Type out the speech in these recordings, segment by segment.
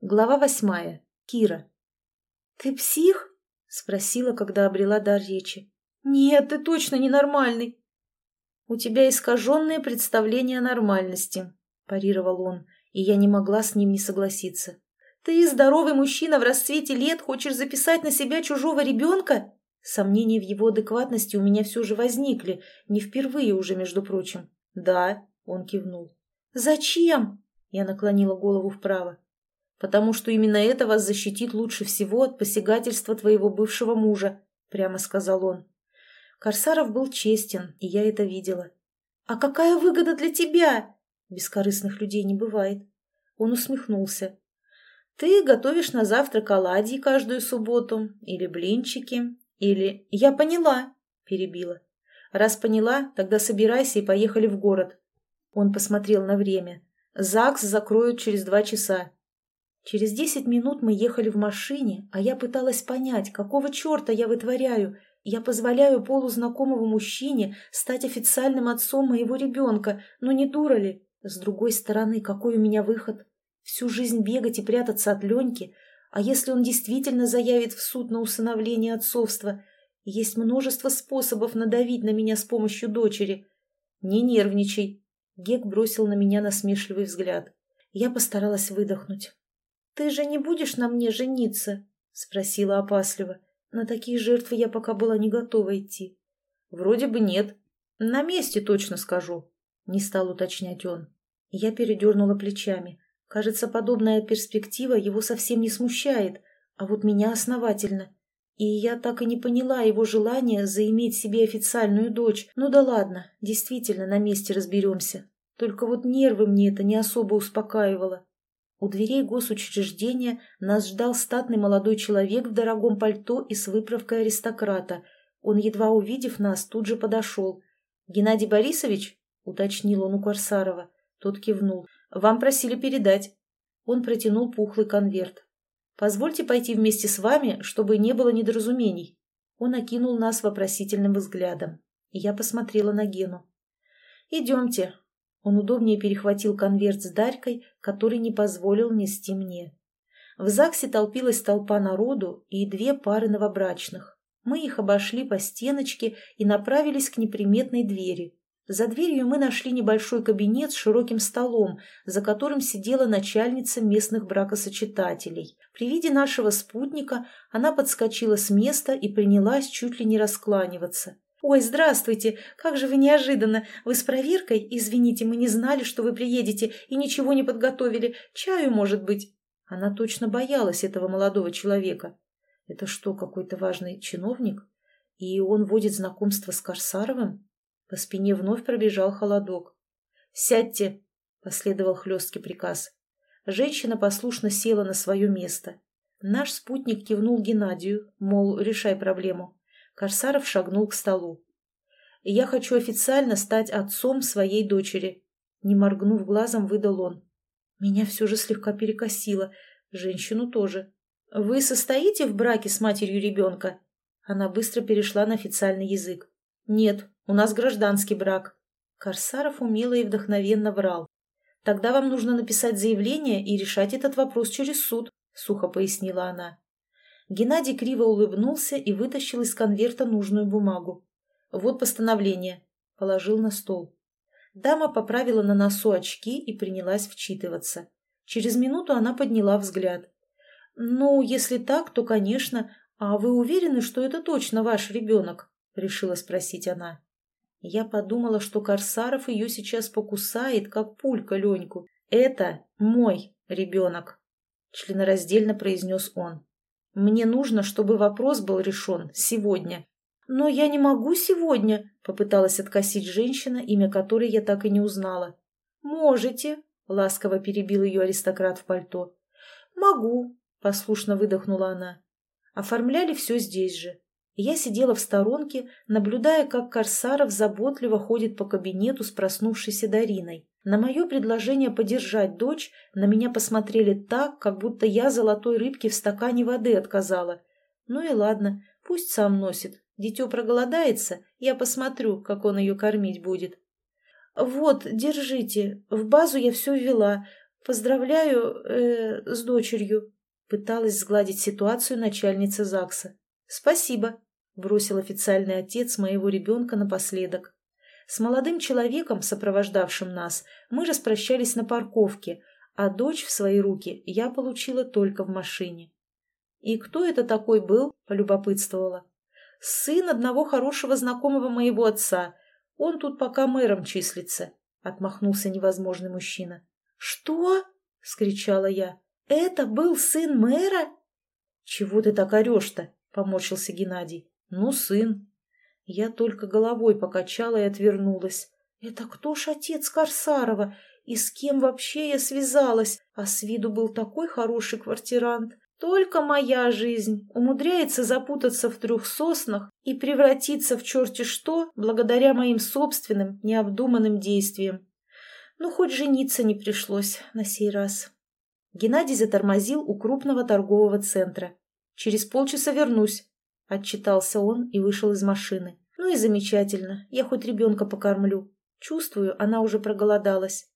Глава восьмая. Кира. «Ты псих?» — спросила, когда обрела дар речи. «Нет, ты точно ненормальный». «У тебя искаженное представление о нормальности», — парировал он, и я не могла с ним не согласиться. «Ты, здоровый мужчина в расцвете лет, хочешь записать на себя чужого ребенка?» Сомнения в его адекватности у меня все же возникли, не впервые уже, между прочим. «Да», — он кивнул. «Зачем?» — я наклонила голову вправо потому что именно это вас защитит лучше всего от посягательства твоего бывшего мужа», — прямо сказал он. Корсаров был честен, и я это видела. «А какая выгода для тебя?» Бескорыстных людей не бывает. Он усмехнулся. «Ты готовишь на завтрак оладьи каждую субботу, или блинчики, или...» «Я поняла», — перебила. «Раз поняла, тогда собирайся и поехали в город». Он посмотрел на время. «ЗАГС закроют через два часа. Через десять минут мы ехали в машине, а я пыталась понять, какого черта я вытворяю. Я позволяю полузнакомому мужчине стать официальным отцом моего ребенка, но не дура ли? С другой стороны, какой у меня выход? Всю жизнь бегать и прятаться от Леньки? А если он действительно заявит в суд на усыновление отцовства? Есть множество способов надавить на меня с помощью дочери. Не нервничай. Гек бросил на меня насмешливый взгляд. Я постаралась выдохнуть. «Ты же не будешь на мне жениться?» — спросила опасливо. На такие жертвы я пока была не готова идти. «Вроде бы нет. На месте точно скажу», — не стал уточнять он. Я передернула плечами. Кажется, подобная перспектива его совсем не смущает, а вот меня основательно. И я так и не поняла его желания заиметь себе официальную дочь. Ну да ладно, действительно, на месте разберемся. Только вот нервы мне это не особо успокаивало. У дверей госучреждения нас ждал статный молодой человек в дорогом пальто и с выправкой аристократа. Он, едва увидев нас, тут же подошел. «Геннадий Борисович?» — уточнил он у Корсарова. Тот кивнул. «Вам просили передать». Он протянул пухлый конверт. «Позвольте пойти вместе с вами, чтобы не было недоразумений». Он окинул нас вопросительным взглядом. Я посмотрела на Гену. «Идемте, он удобнее перехватил конверт с Дарькой, который не позволил нести мне. В ЗАГСе толпилась толпа народу и две пары новобрачных. Мы их обошли по стеночке и направились к неприметной двери. За дверью мы нашли небольшой кабинет с широким столом, за которым сидела начальница местных бракосочетателей. При виде нашего спутника она подскочила с места и принялась чуть ли не раскланиваться. «Ой, здравствуйте! Как же вы неожиданно! Вы с проверкой? Извините, мы не знали, что вы приедете и ничего не подготовили. Чаю, может быть?» Она точно боялась этого молодого человека. «Это что, какой-то важный чиновник? И он водит знакомство с Корсаровым?» По спине вновь пробежал холодок. «Сядьте!» — последовал хлесткий приказ. Женщина послушно села на свое место. Наш спутник кивнул Геннадию, мол, решай проблему. Корсаров шагнул к столу. «Я хочу официально стать отцом своей дочери», — не моргнув глазом, выдал он. Меня все же слегка перекосило, женщину тоже. «Вы состоите в браке с матерью ребенка?» Она быстро перешла на официальный язык. «Нет, у нас гражданский брак». Корсаров умело и вдохновенно врал. «Тогда вам нужно написать заявление и решать этот вопрос через суд», — сухо пояснила она. Геннадий криво улыбнулся и вытащил из конверта нужную бумагу. «Вот постановление», — положил на стол. Дама поправила на носу очки и принялась вчитываться. Через минуту она подняла взгляд. «Ну, если так, то, конечно. А вы уверены, что это точно ваш ребенок?» — решила спросить она. Я подумала, что Корсаров ее сейчас покусает, как пулька Леньку. «Это мой ребенок», — членораздельно произнес он. Мне нужно, чтобы вопрос был решен сегодня. Но я не могу сегодня, попыталась откосить женщина, имя которой я так и не узнала. Можете, ласково перебил ее аристократ в пальто. Могу, послушно выдохнула она. Оформляли все здесь же. Я сидела в сторонке, наблюдая, как Корсаров заботливо ходит по кабинету с проснувшейся Дариной. На мое предложение подержать дочь на меня посмотрели так, как будто я золотой рыбке в стакане воды отказала. Ну и ладно, пусть сам носит. Дитё проголодается, я посмотрю, как он ее кормить будет. Вот, держите, в базу я все ввела. Поздравляю э, с дочерью», — пыталась сгладить ситуацию начальница ЗАГСа. «Спасибо», — бросил официальный отец моего ребенка напоследок. С молодым человеком, сопровождавшим нас, мы распрощались на парковке, а дочь в свои руки я получила только в машине. «И кто это такой был?» – полюбопытствовала. «Сын одного хорошего знакомого моего отца. Он тут пока мэром числится», – отмахнулся невозможный мужчина. «Что?» – скричала я. «Это был сын мэра?» «Чего ты так орешь-то?» – поморщился Геннадий. «Ну, сын». Я только головой покачала и отвернулась. «Это кто ж отец Корсарова? И с кем вообще я связалась? А с виду был такой хороший квартирант. Только моя жизнь умудряется запутаться в трех соснах и превратиться в черти что благодаря моим собственным необдуманным действиям. Ну, хоть жениться не пришлось на сей раз». Геннадий затормозил у крупного торгового центра. «Через полчаса вернусь», — отчитался он и вышел из машины. «Ну и замечательно, я хоть ребенка покормлю. Чувствую, она уже проголодалась».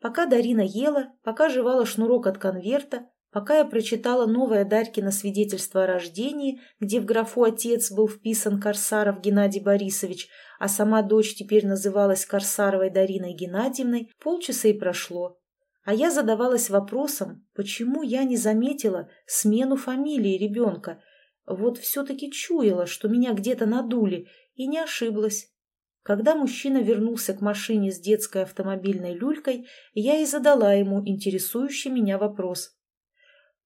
Пока Дарина ела, пока жевала шнурок от конверта, пока я прочитала новое Дарькино свидетельство о рождении, где в графу «отец» был вписан Корсаров Геннадий Борисович, а сама дочь теперь называлась Корсаровой Дариной Геннадьевной, полчаса и прошло. А я задавалась вопросом, почему я не заметила смену фамилии ребенка – вот все-таки чуяла, что меня где-то надули, и не ошиблась. Когда мужчина вернулся к машине с детской автомобильной люлькой, я и задала ему интересующий меня вопрос.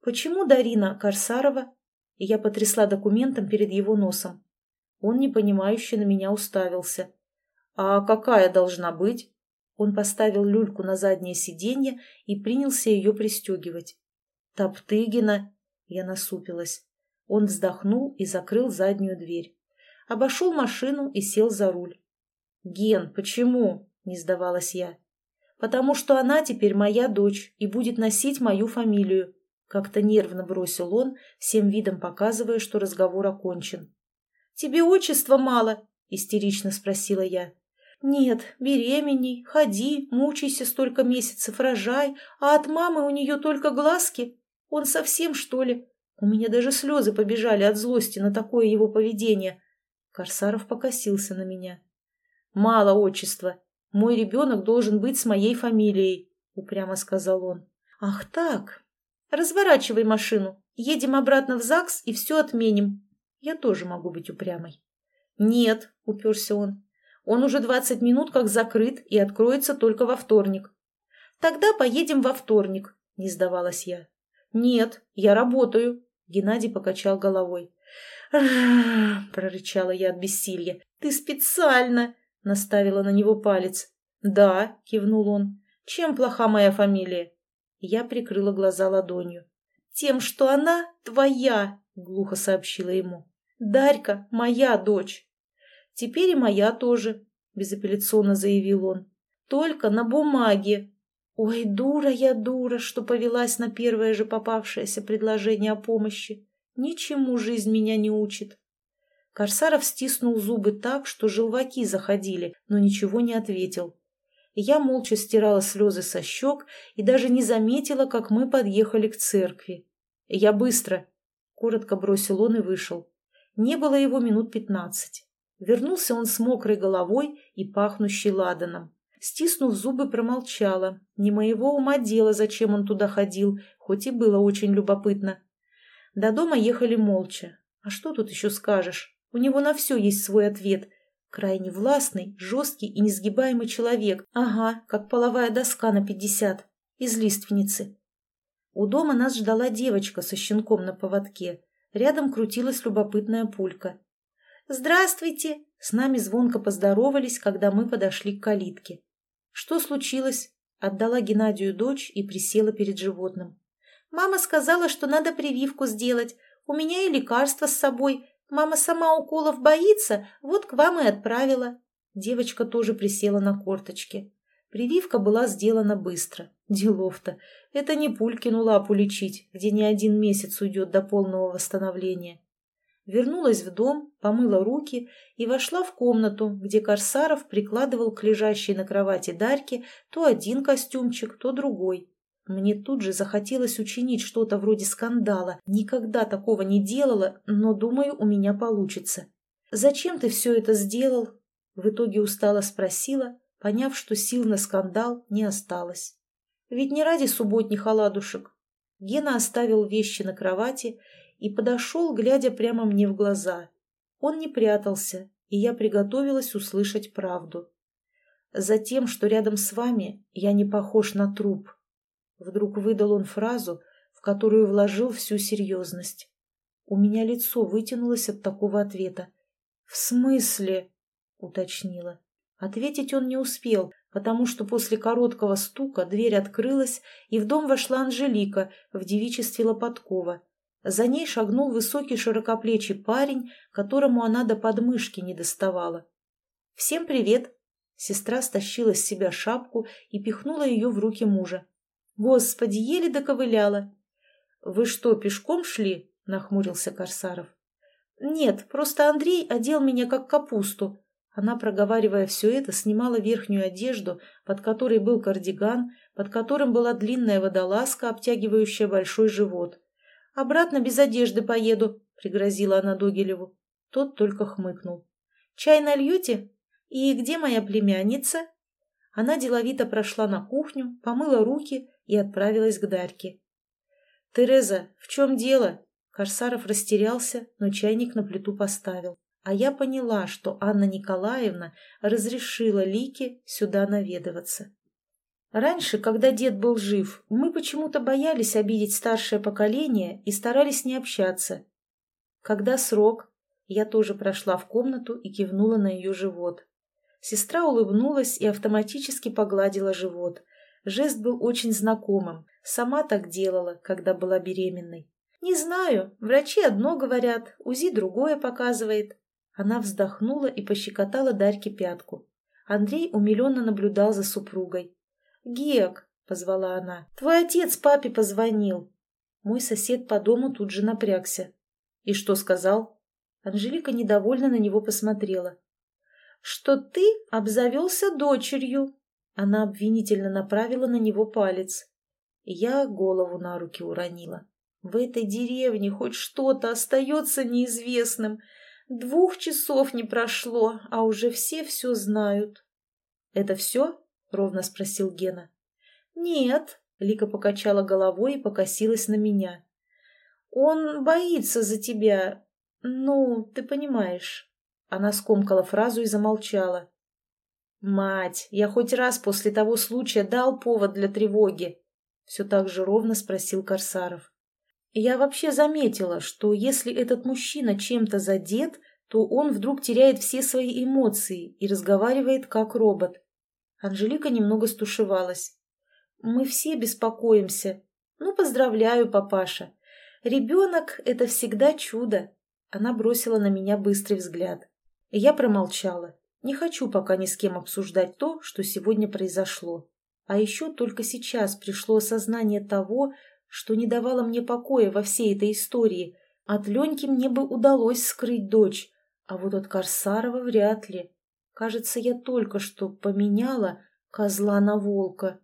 «Почему Дарина Корсарова?» Я потрясла документом перед его носом. Он непонимающе на меня уставился. «А какая должна быть?» Он поставил люльку на заднее сиденье и принялся ее пристегивать. «Топтыгина!» Я насупилась. Он вздохнул и закрыл заднюю дверь. Обошел машину и сел за руль. «Ген, почему?» – не сдавалась я. «Потому что она теперь моя дочь и будет носить мою фамилию», – как-то нервно бросил он, всем видом показывая, что разговор окончен. «Тебе отчества мало?» – истерично спросила я. «Нет, беременей, ходи, мучайся столько месяцев, рожай, а от мамы у нее только глазки. Он совсем, что ли? У меня даже слезы побежали от злости на такое его поведение. Корсаров покосился на меня. «Мало отчества. Мой ребенок должен быть с моей фамилией», — упрямо сказал он. «Ах так! Разворачивай машину. Едем обратно в ЗАГС и все отменим. Я тоже могу быть упрямой». «Нет», — уперся он. «Он уже двадцать минут как закрыт и откроется только во вторник». «Тогда поедем во вторник», — не сдавалась я. «Нет, я работаю», Геннадий покачал головой. прорычала я от бессилья. «Ты специально!» — наставила на него палец. «Да», — кивнул он. «Чем плоха моя фамилия?» Я прикрыла глаза ладонью. «Тем, что она твоя!» — глухо сообщила ему. «Дарька — моя дочь!» «Теперь и моя тоже», — безапелляционно заявил он. «Только на бумаге!» Ой, дура я дура, что повелась на первое же попавшееся предложение о помощи. Ничему жизнь меня не учит. Корсаров стиснул зубы так, что желваки заходили, но ничего не ответил. Я молча стирала слезы со щек и даже не заметила, как мы подъехали к церкви. «Я быстро!» — коротко бросил он и вышел. Не было его минут пятнадцать. Вернулся он с мокрой головой и пахнущей ладаном. Стиснув зубы, промолчала. Не моего ума дело, зачем он туда ходил, хоть и было очень любопытно. До дома ехали молча. А что тут еще скажешь? У него на все есть свой ответ. Крайне властный, жесткий и несгибаемый человек. Ага, как половая доска на пятьдесят. Из лиственницы. У дома нас ждала девочка со щенком на поводке. Рядом крутилась любопытная пулька. «Здравствуйте!» С нами звонко поздоровались, когда мы подошли к калитке. «Что случилось?» Отдала Геннадию дочь и присела перед животным. «Мама сказала, что надо прививку сделать. У меня и лекарство с собой. Мама сама уколов боится, вот к вам и отправила». Девочка тоже присела на корточки. Прививка была сделана быстро. Делов-то. Это не Пулькину лапу лечить, где не один месяц уйдет до полного восстановления вернулась в дом, помыла руки и вошла в комнату, где Корсаров прикладывал к лежащей на кровати Дарьке то один костюмчик, то другой. Мне тут же захотелось учинить что-то вроде скандала. Никогда такого не делала, но, думаю, у меня получится. «Зачем ты все это сделал?» В итоге устало спросила, поняв, что сил на скандал не осталось. Ведь не ради субботних оладушек. Гена оставил вещи на кровати и подошел, глядя прямо мне в глаза. Он не прятался, и я приготовилась услышать правду. Затем, что рядом с вами я не похож на труп. Вдруг выдал он фразу, в которую вложил всю серьезность. У меня лицо вытянулось от такого ответа. «В смысле?» — уточнила. Ответить он не успел, потому что после короткого стука дверь открылась, и в дом вошла Анжелика в девичестве Лопаткова. За ней шагнул высокий широкоплечий парень, которому она до подмышки не доставала. «Всем привет!» Сестра стащила с себя шапку и пихнула ее в руки мужа. «Господи, еле доковыляла!» «Вы что, пешком шли?» — нахмурился Корсаров. «Нет, просто Андрей одел меня как капусту», она, проговаривая все это, снимала верхнюю одежду, под которой был кардиган, под которым была длинная водолазка, обтягивающая большой живот. «Обратно без одежды поеду», — пригрозила она Догилеву. Тот только хмыкнул. «Чай нальете? И где моя племянница?» Она деловито прошла на кухню, помыла руки и отправилась к Дарьке. «Тереза, в чем дело?» Корсаров растерялся, но чайник на плиту поставил а я поняла, что Анна Николаевна разрешила Лике сюда наведываться. Раньше, когда дед был жив, мы почему-то боялись обидеть старшее поколение и старались не общаться. Когда срок, я тоже прошла в комнату и кивнула на ее живот. Сестра улыбнулась и автоматически погладила живот. Жест был очень знакомым. Сама так делала, когда была беременной. «Не знаю. Врачи одно говорят, УЗИ другое показывает. Она вздохнула и пощекотала Дарьке пятку. Андрей умиленно наблюдал за супругой. «Гек!» — позвала она. «Твой отец папе позвонил!» Мой сосед по дому тут же напрягся. «И что сказал?» Анжелика недовольно на него посмотрела. «Что ты обзавелся дочерью!» Она обвинительно направила на него палец. Я голову на руки уронила. В этой деревне хоть что-то остается неизвестным. Двух часов не прошло, а уже все все знают. — Это все? — ровно спросил Гена. — Нет, — Лика покачала головой и покосилась на меня. — Он боится за тебя. Ну, ты понимаешь. Она скомкала фразу и замолчала. «Мать, я хоть раз после того случая дал повод для тревоги?» Все так же ровно спросил Корсаров. Я вообще заметила, что если этот мужчина чем-то задет, то он вдруг теряет все свои эмоции и разговаривает как робот. Анжелика немного стушевалась. «Мы все беспокоимся. Ну, поздравляю, папаша. Ребенок — это всегда чудо». Она бросила на меня быстрый взгляд. Я промолчала. Не хочу пока ни с кем обсуждать то, что сегодня произошло. А еще только сейчас пришло осознание того, что не давало мне покоя во всей этой истории. От Леньки мне бы удалось скрыть дочь, а вот от Корсарова вряд ли. Кажется, я только что поменяла козла на волка.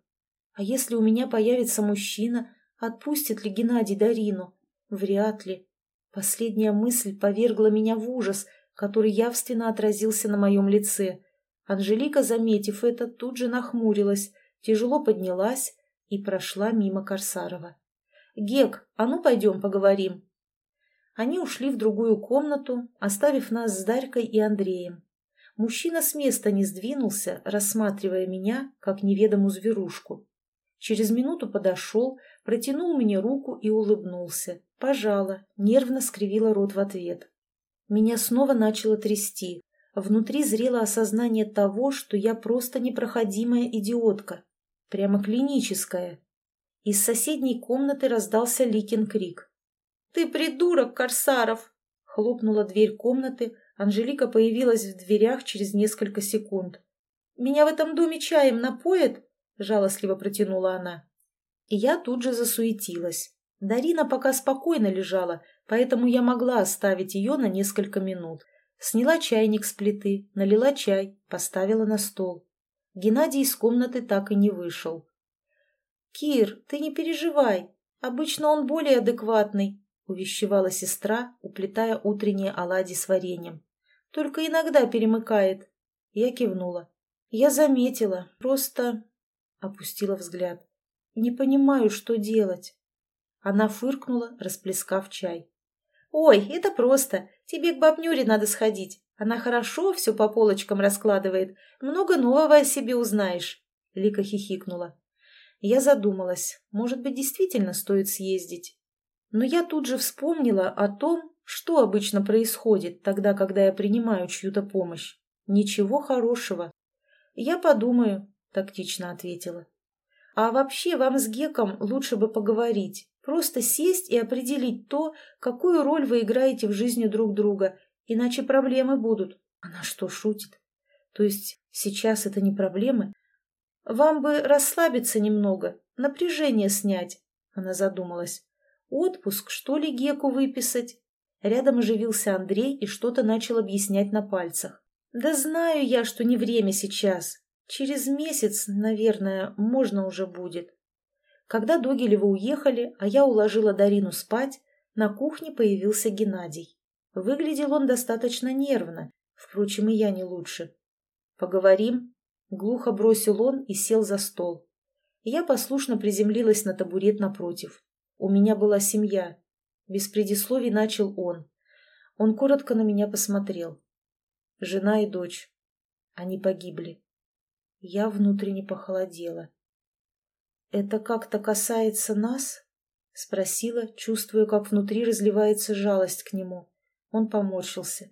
А если у меня появится мужчина, отпустит ли Геннадий Дарину? Вряд ли. Последняя мысль повергла меня в ужас, который явственно отразился на моем лице. Анжелика, заметив это, тут же нахмурилась, тяжело поднялась и прошла мимо Корсарова. «Гек, а ну пойдем поговорим». Они ушли в другую комнату, оставив нас с Дарькой и Андреем. Мужчина с места не сдвинулся, рассматривая меня, как неведомую зверушку. Через минуту подошел, протянул мне руку и улыбнулся. Пожала, нервно скривила рот в ответ. Меня снова начало трясти. Внутри зрело осознание того, что я просто непроходимая идиотка. Прямо клиническая. Из соседней комнаты раздался Ликин крик. «Ты придурок, Корсаров!» Хлопнула дверь комнаты, Анжелика появилась в дверях через несколько секунд. «Меня в этом доме чаем напоят?» – жалостливо протянула она. И я тут же засуетилась. Дарина пока спокойно лежала, поэтому я могла оставить ее на несколько минут. Сняла чайник с плиты, налила чай, поставила на стол. Геннадий из комнаты так и не вышел. «Кир, ты не переживай. Обычно он более адекватный», — увещевала сестра, уплетая утренние оладьи с вареньем. «Только иногда перемыкает». Я кивнула. «Я заметила. Просто...» — опустила взгляд. «Не понимаю, что делать». Она фыркнула, расплескав чай. «Ой, это просто. Тебе к бабнюре надо сходить. Она хорошо все по полочкам раскладывает. Много нового о себе узнаешь». Лика хихикнула. Я задумалась, может быть, действительно стоит съездить. Но я тут же вспомнила о том, что обычно происходит тогда, когда я принимаю чью-то помощь. Ничего хорошего. Я подумаю, тактично ответила. А вообще вам с Геком лучше бы поговорить. Просто сесть и определить то, какую роль вы играете в жизни друг друга, иначе проблемы будут. Она что, шутит? То есть сейчас это не проблемы, «Вам бы расслабиться немного, напряжение снять», — она задумалась. «Отпуск, что ли, Геку выписать?» Рядом оживился Андрей и что-то начал объяснять на пальцах. «Да знаю я, что не время сейчас. Через месяц, наверное, можно уже будет». Когда Догилевы уехали, а я уложила Дарину спать, на кухне появился Геннадий. Выглядел он достаточно нервно, впрочем, и я не лучше. «Поговорим?» Глухо бросил он и сел за стол. Я послушно приземлилась на табурет напротив. У меня была семья. Без предисловий начал он. Он коротко на меня посмотрел. Жена и дочь. Они погибли. Я внутренне похолодела. «Это как-то касается нас?» — спросила, чувствуя, как внутри разливается жалость к нему. Он поморщился.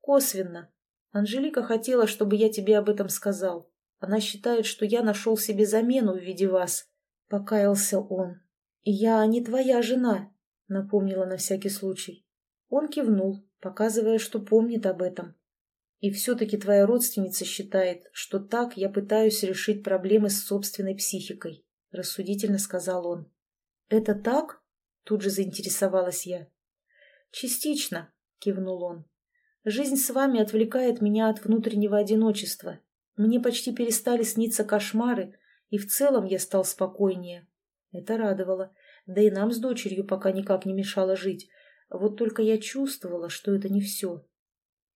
«Косвенно. Анжелика хотела, чтобы я тебе об этом сказал. Она считает, что я нашел себе замену в виде вас. Покаялся он. Я не твоя жена, напомнила на всякий случай. Он кивнул, показывая, что помнит об этом. И все-таки твоя родственница считает, что так я пытаюсь решить проблемы с собственной психикой, рассудительно сказал он. Это так? Тут же заинтересовалась я. Частично, кивнул он. Жизнь с вами отвлекает меня от внутреннего одиночества. Мне почти перестали сниться кошмары, и в целом я стал спокойнее. Это радовало. Да и нам с дочерью пока никак не мешало жить. Вот только я чувствовала, что это не все.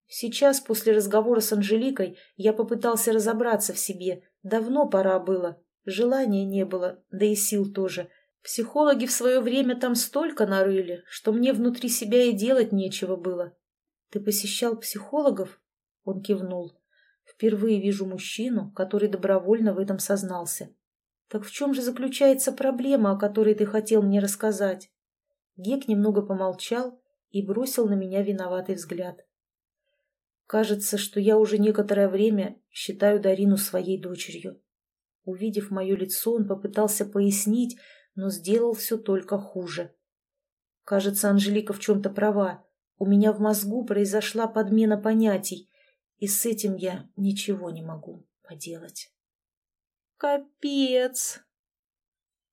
Сейчас, после разговора с Анжеликой, я попытался разобраться в себе. Давно пора было. Желания не было, да и сил тоже. Психологи в свое время там столько нарыли, что мне внутри себя и делать нечего было. «Ты посещал психологов?» Он кивнул. «Впервые вижу мужчину, который добровольно в этом сознался. Так в чем же заключается проблема, о которой ты хотел мне рассказать?» Гек немного помолчал и бросил на меня виноватый взгляд. «Кажется, что я уже некоторое время считаю Дарину своей дочерью». Увидев мое лицо, он попытался пояснить, но сделал все только хуже. Кажется, Анжелика в чем-то права. У меня в мозгу произошла подмена понятий, и с этим я ничего не могу поделать. «Капец!»